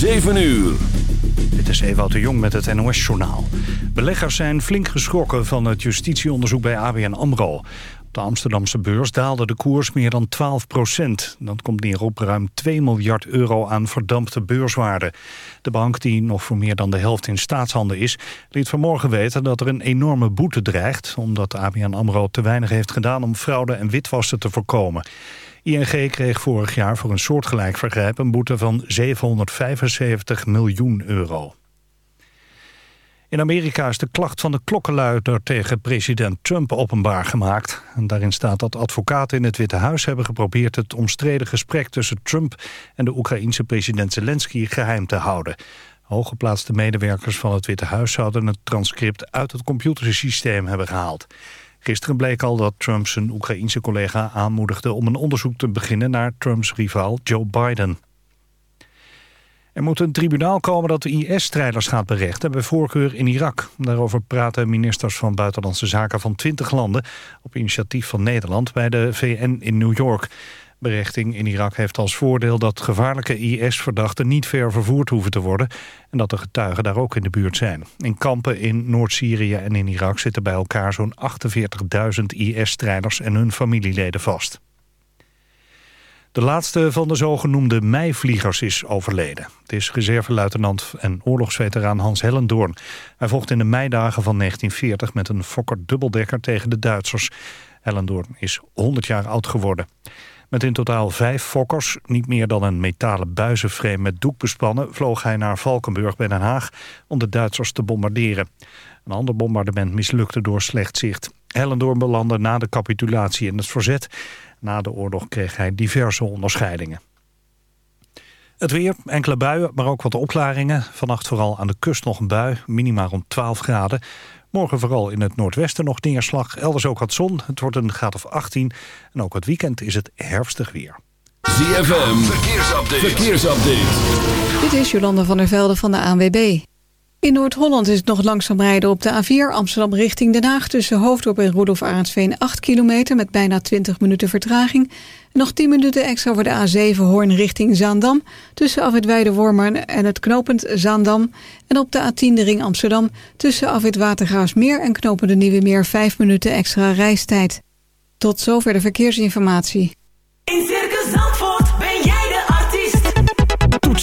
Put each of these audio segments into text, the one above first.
7 uur. Dit is Ewout de Jong met het NOS-journaal. Beleggers zijn flink geschrokken van het justitieonderzoek bij ABN AMRO. Op de Amsterdamse beurs daalde de koers meer dan 12 procent. Dat komt neer op ruim 2 miljard euro aan verdampte beurswaarde. De bank, die nog voor meer dan de helft in staatshanden is... liet vanmorgen weten dat er een enorme boete dreigt... omdat ABN AMRO te weinig heeft gedaan om fraude en witwassen te voorkomen. ING kreeg vorig jaar voor een soortgelijk vergrijp een boete van 775 miljoen euro. In Amerika is de klacht van de klokkenluider tegen president Trump openbaar gemaakt. En daarin staat dat advocaten in het Witte Huis hebben geprobeerd het omstreden gesprek tussen Trump en de Oekraïense president Zelensky geheim te houden. Hooggeplaatste medewerkers van het Witte Huis zouden het transcript uit het computersysteem hebben gehaald. Gisteren bleek al dat Trump zijn Oekraïense collega aanmoedigde om een onderzoek te beginnen naar Trumps rivaal Joe Biden. Er moet een tribunaal komen dat de IS-strijders gaat berechten... bij voorkeur in Irak. Daarover praten ministers van Buitenlandse Zaken van 20 landen... op initiatief van Nederland bij de VN in New York. Berechting in Irak heeft als voordeel dat gevaarlijke IS-verdachten... niet ver vervoerd hoeven te worden... en dat de getuigen daar ook in de buurt zijn. In kampen in Noord-Syrië en in Irak zitten bij elkaar zo'n 48.000 IS-strijders... en hun familieleden vast. De laatste van de zogenoemde meivliegers is overleden. Het is reserveluitenant en oorlogsveteraan Hans Hellendoorn. Hij vocht in de meidagen van 1940 met een Fokker dubbeldekker tegen de Duitsers. Hellendoorn is 100 jaar oud geworden. Met in totaal vijf Fokkers, niet meer dan een metalen buizenframe met doek bespannen... vloog hij naar Valkenburg bij Den Haag om de Duitsers te bombarderen. Een ander bombardement mislukte door slecht zicht. Hellendoorn belandde na de capitulatie in het verzet... Na de oorlog kreeg hij diverse onderscheidingen. Het weer, enkele buien, maar ook wat opklaringen. Vannacht vooral aan de kust nog een bui, minima rond 12 graden. Morgen vooral in het noordwesten nog neerslag. Elders ook wat zon, het wordt een graad of 18. En ook het weekend is het herfstig weer. ZFM, verkeersupdate. verkeersupdate. Dit is Jolanda van der Velde van de ANWB. In Noord-Holland is het nog langzaam rijden op de A4 Amsterdam richting Den Haag... tussen Hoofddorp en Rudolf Arendsveen 8 kilometer met bijna 20 minuten vertraging. nog 10 minuten extra voor de A7 Hoorn richting Zaandam... tussen Afwit Wormer en het knooppunt Zaandam. En op de A10 de ring Amsterdam tussen Afwit Watergraafsmeer... en knooppunt de Nieuwe Meer 5 minuten extra reistijd. Tot zover de verkeersinformatie. In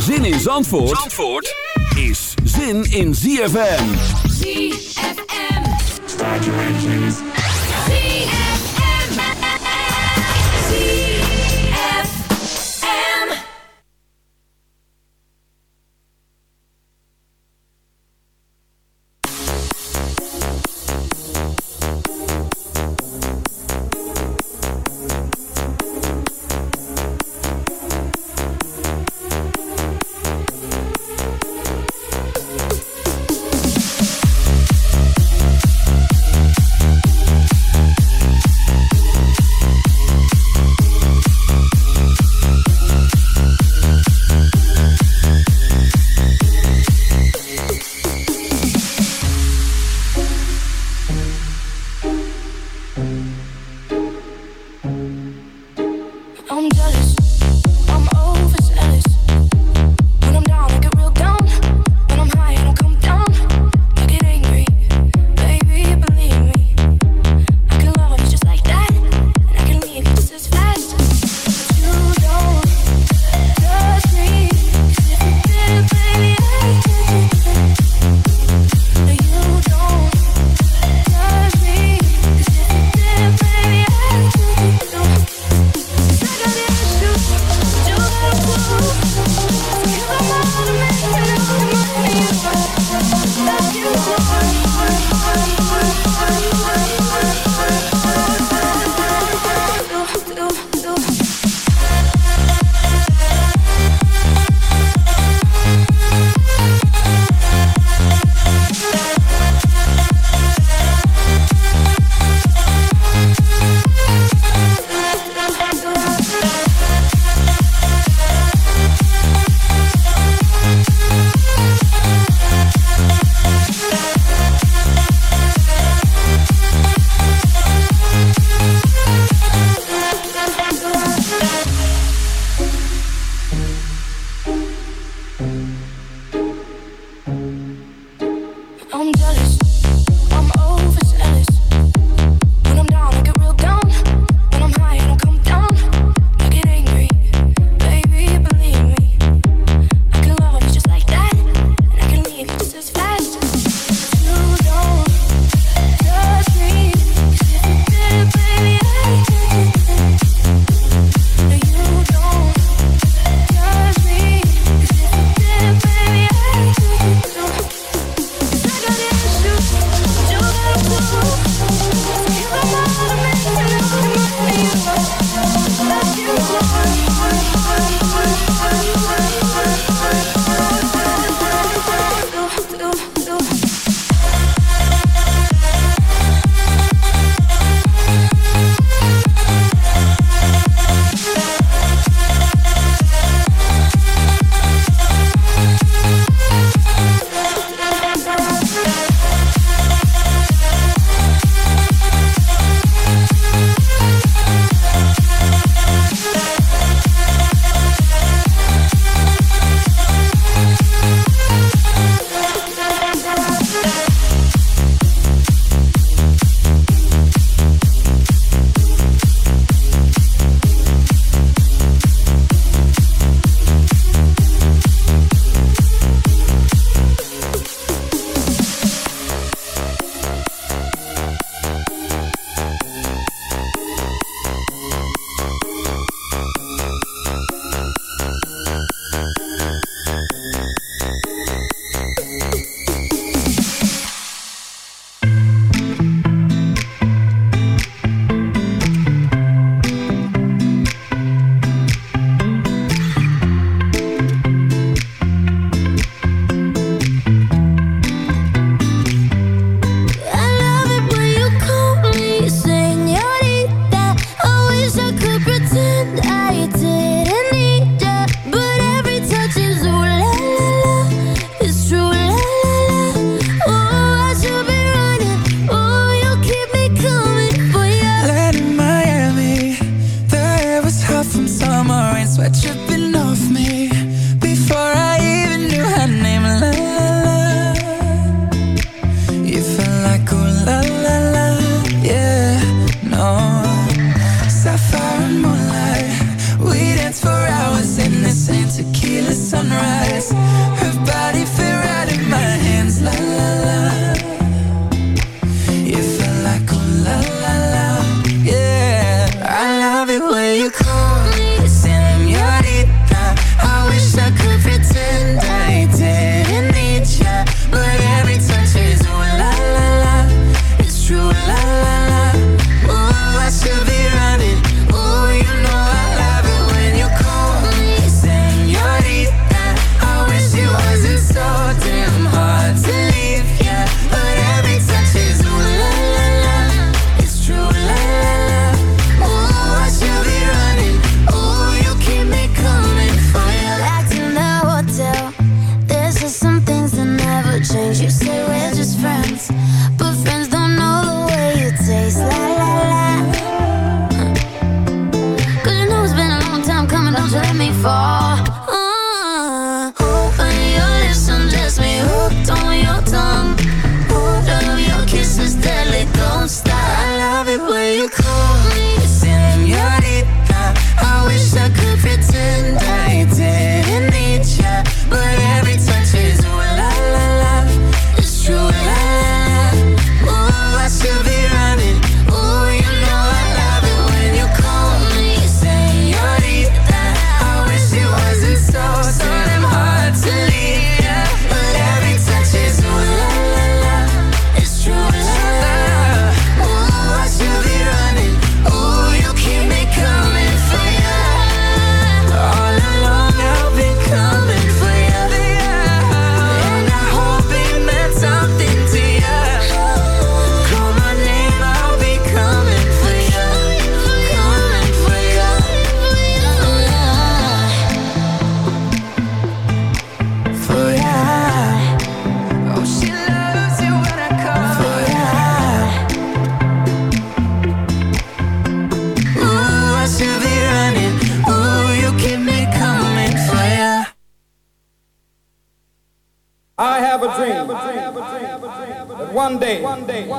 Zin in Zandvoort, Zandvoort is zin in ZFM. ZFM. ZFM.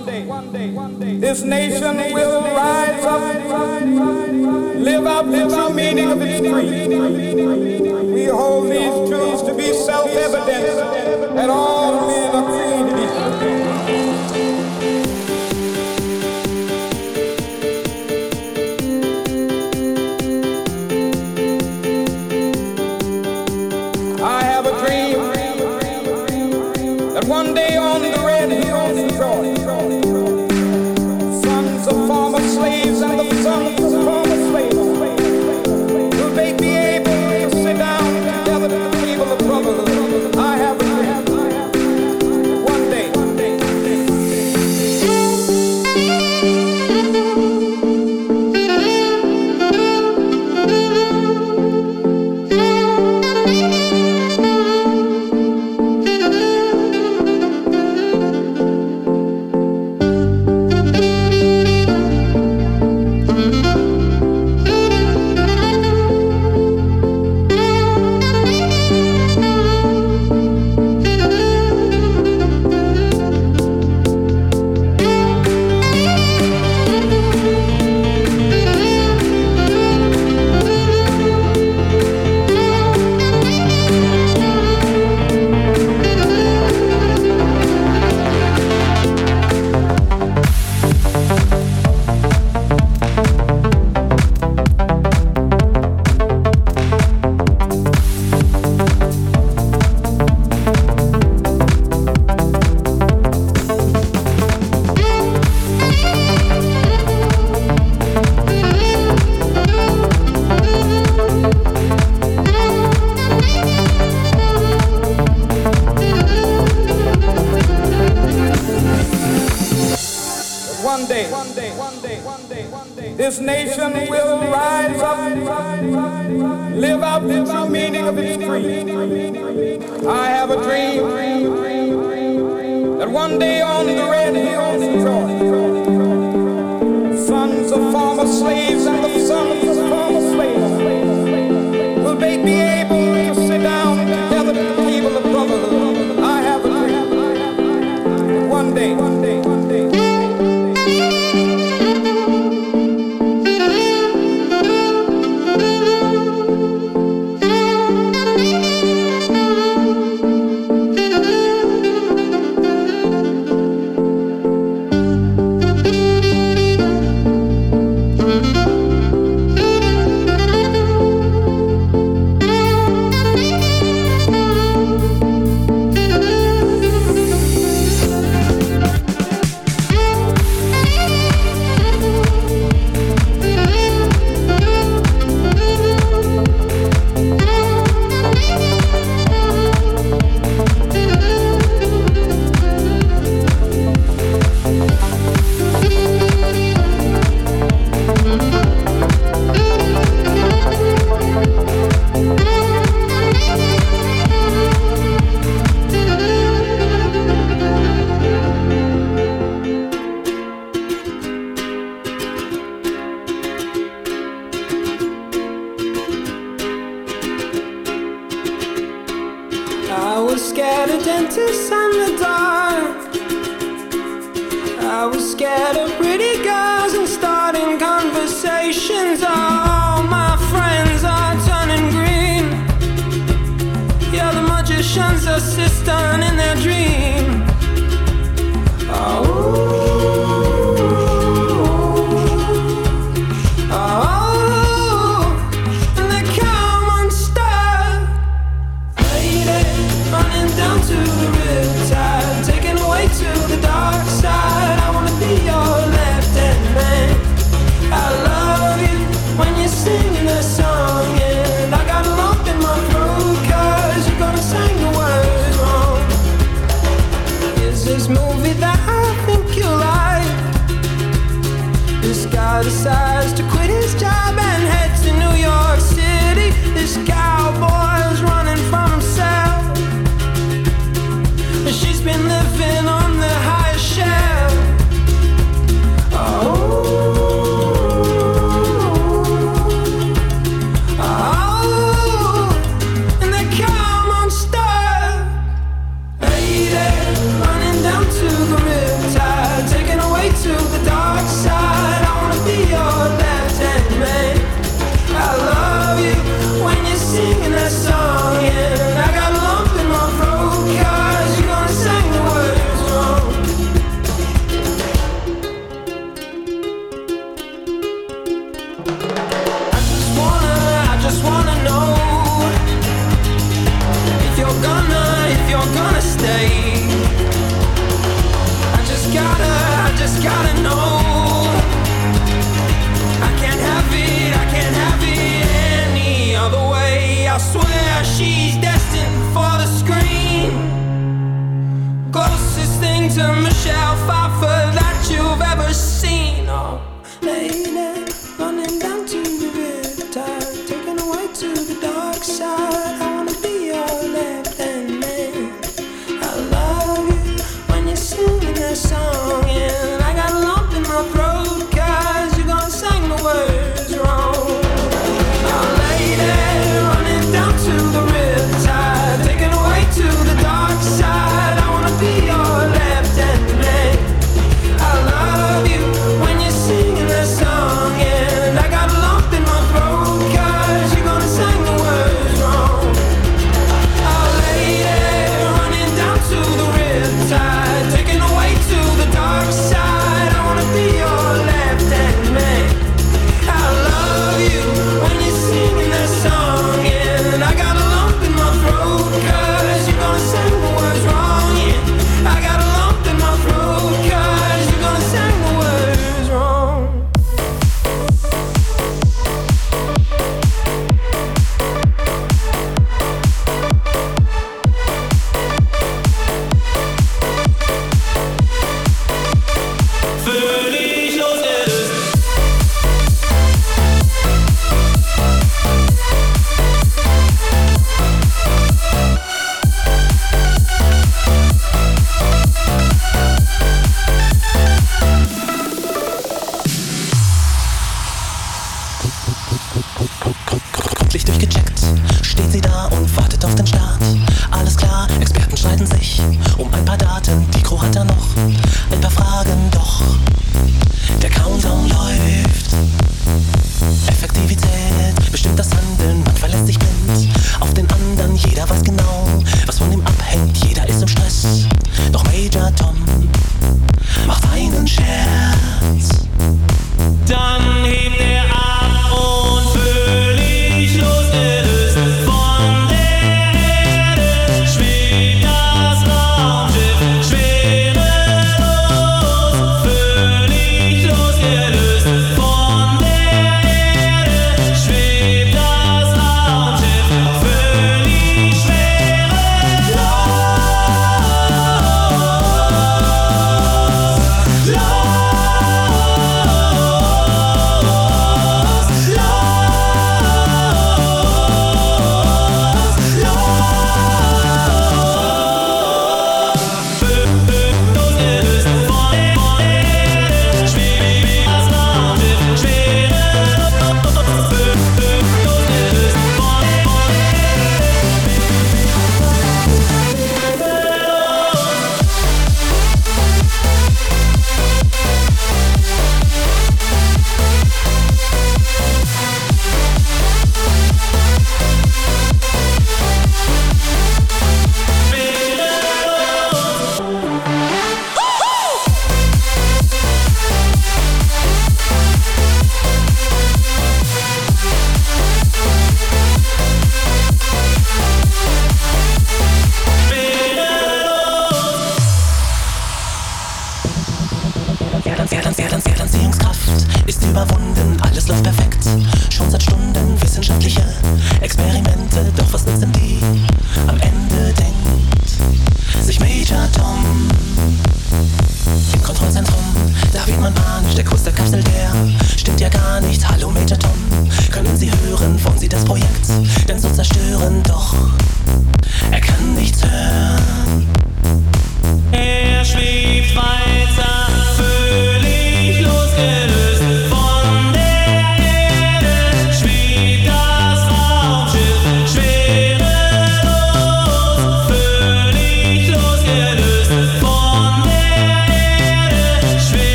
one day, this nation will rise up, live out the true meaning of its creed. We hold these truths to be self-evident at all.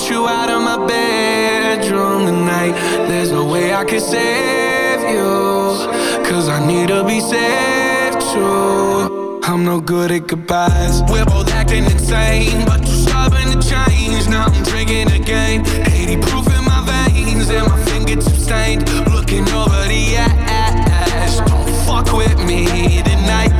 want you out of my bedroom tonight. There's no way I can save you. Cause I need to be saved too. I'm no good at goodbyes. We're both acting insane, but you're stubborn to change. Now I'm drinking again. 80 proof in my veins, and my fingertips stained. Looking over the ass. Don't fuck with me tonight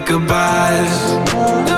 goodbyes.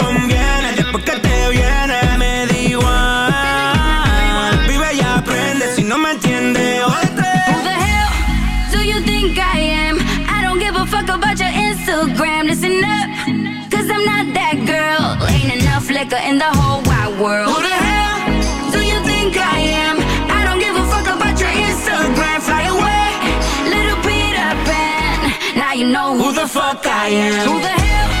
Ain't in the whole wide world. Who the hell do you think I am? I don't give a fuck about your Instagram. Fly away, little Peter Pan. Now you know who, the fuck I am. Who the hell?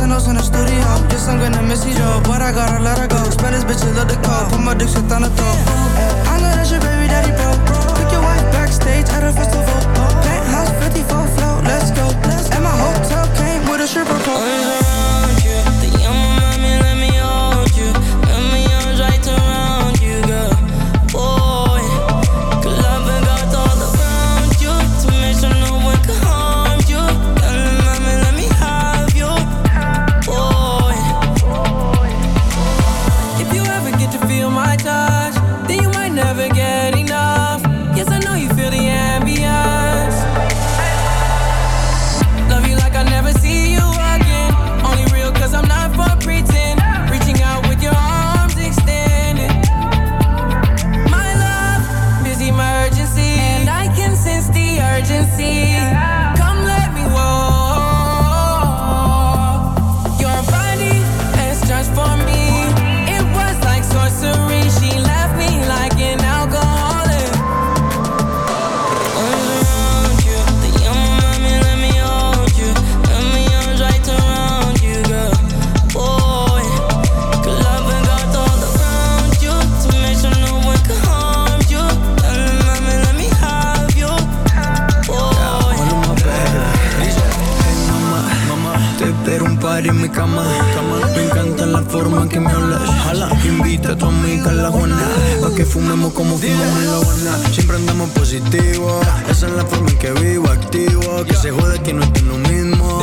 Gucci in the studio. Yes, I'm gonna miss you, Joe, but I gotta let her go. Spanish bitches love the call, put my dick shit on the throat. I know that's your baby daddy, bro. Took your wife backstage at a festival. Penthouse 54 float, let's go. Invita a tu amiga a la que fumemos como fumamos en la Habana. Siempre andamos positivo. Esa es la forma en que vivo, activo. Que se jode que no estoy lo mismo.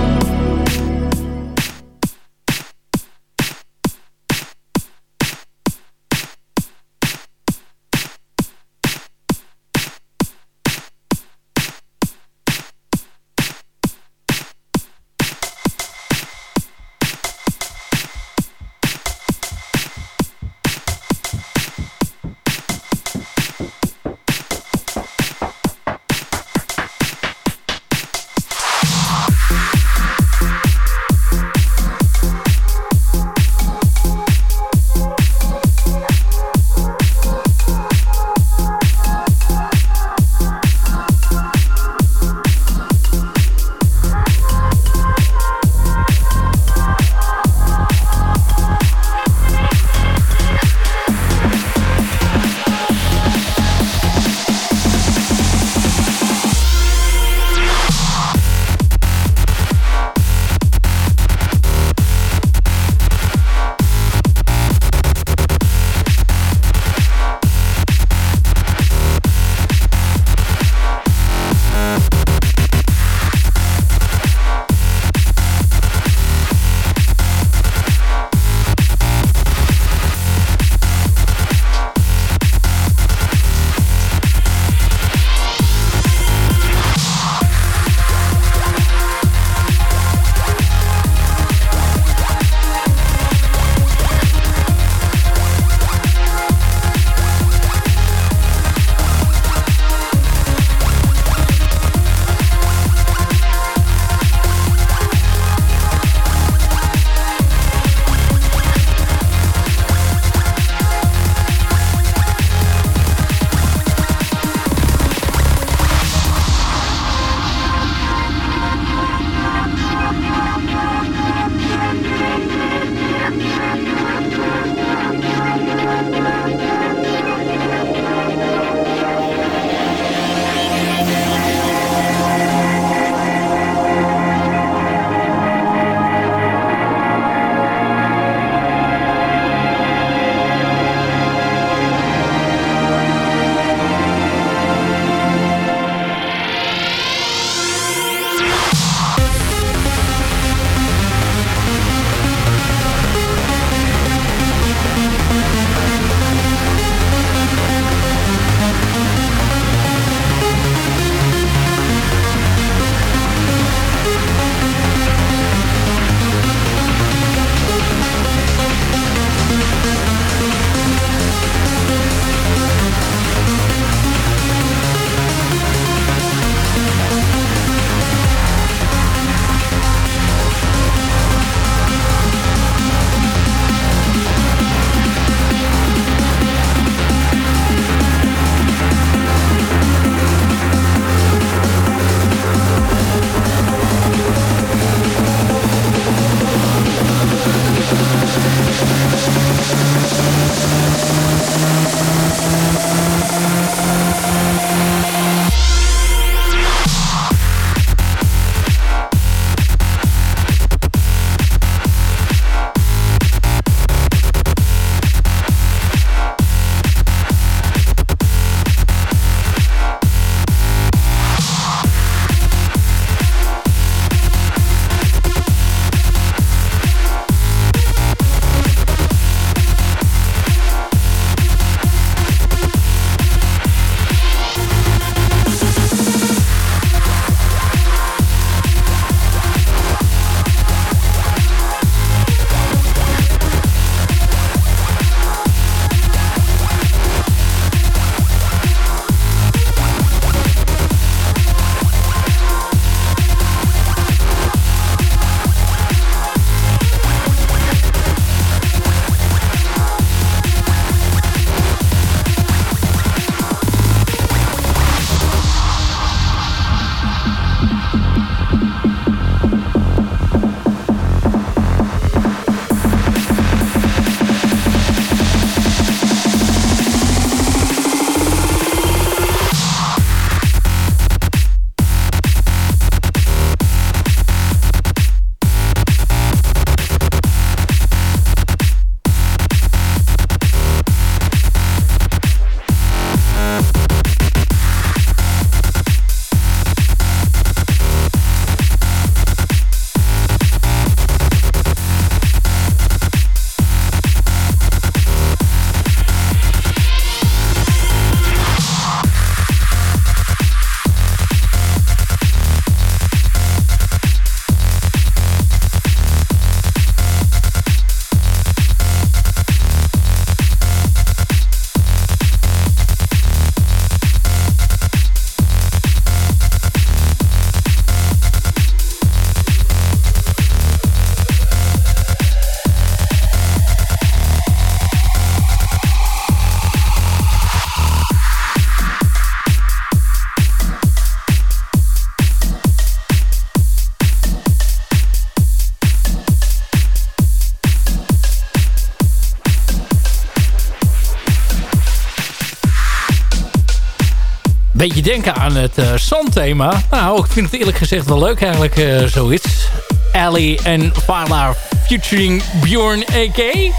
Beetje denken aan het uh, zandthema. Nou, ik vind het eerlijk gezegd wel leuk eigenlijk uh, zoiets. Ellie en Fala featuring Bjorn A.K.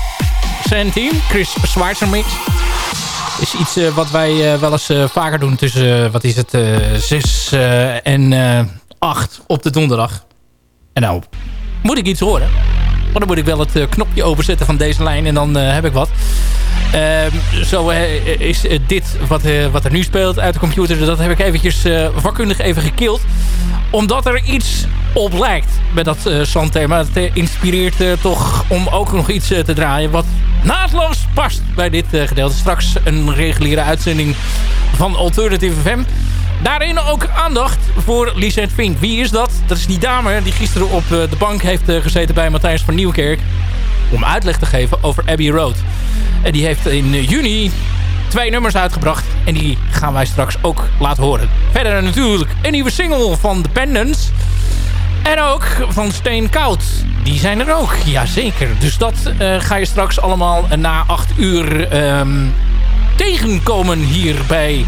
Zijn team, Chris Schwarzer mix. Is iets uh, wat wij wel eens vaker doen tussen, wat is het, 6 en 8 op de donderdag. En nou, moet ik iets horen? Maar dan moet ik wel het knopje overzetten van deze lijn en dan heb ik wat. Uh, zo uh, is uh, dit wat, wat er nu speelt uit de computer. Dat heb ik eventjes vakkundig even gekild. Omdat er iets op lijkt bij dat zandthema. Het inspireert toch om ook nog iets te draaien wat naadloos past bij dit gedeelte. Straks een reguliere uitzending van Alternative FM. Daarin ook aandacht voor Lisette Vink. Wie is dat? Dat is die dame die gisteren op de bank heeft gezeten bij Matthijs van Nieuwkerk. Om uitleg te geven over Abbey Road. En die heeft in juni twee nummers uitgebracht. En die gaan wij straks ook laten horen. Verder natuurlijk een nieuwe single van Dependence. En ook van Steen Koud. Die zijn er ook, jazeker. Dus dat ga je straks allemaal na acht uur um, tegenkomen hier bij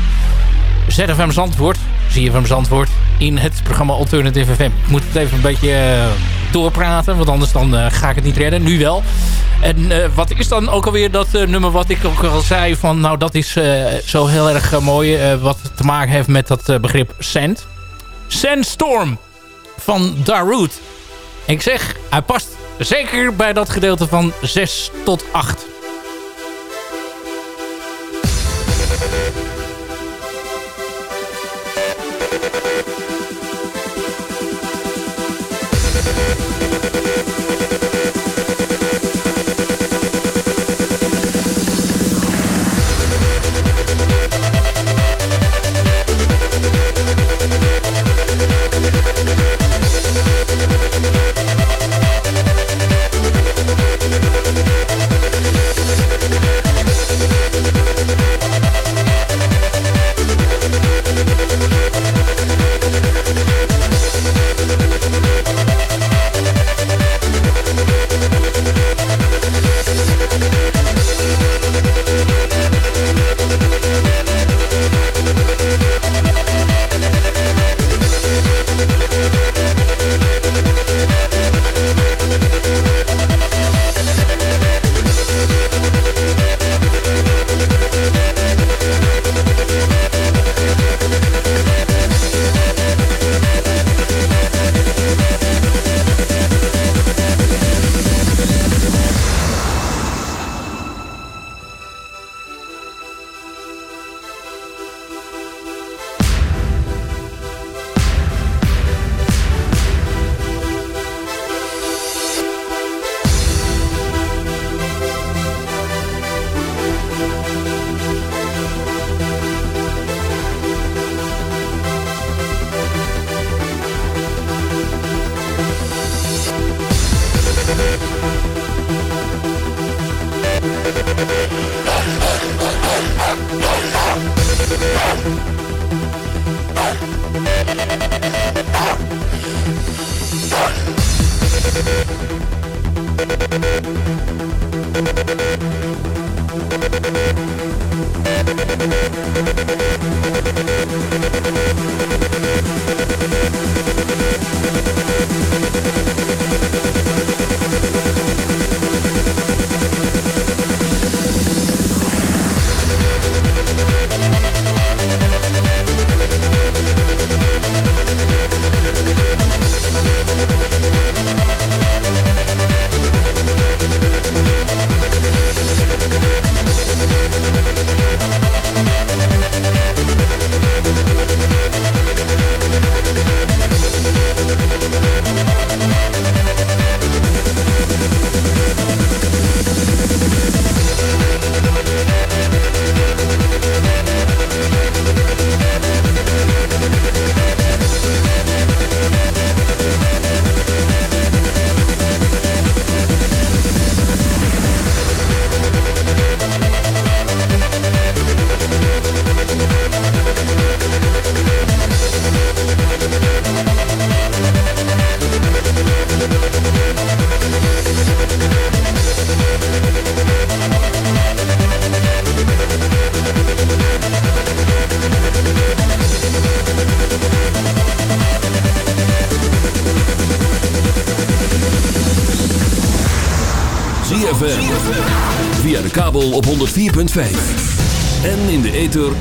ZFM Zandvoort. ZFM Zandvoort in het programma Alternative FM. Ik moet het even een beetje uh, doorpraten, want anders dan uh, ga ik het niet redden. Nu wel. En uh, wat is dan ook alweer dat nummer wat ik ook al zei van... nou, dat is zo heel erg mooi wat te maken heeft met dat begrip sand. Sandstorm van Darude. Ik zeg, hij past zeker bij dat gedeelte van 6 tot 8.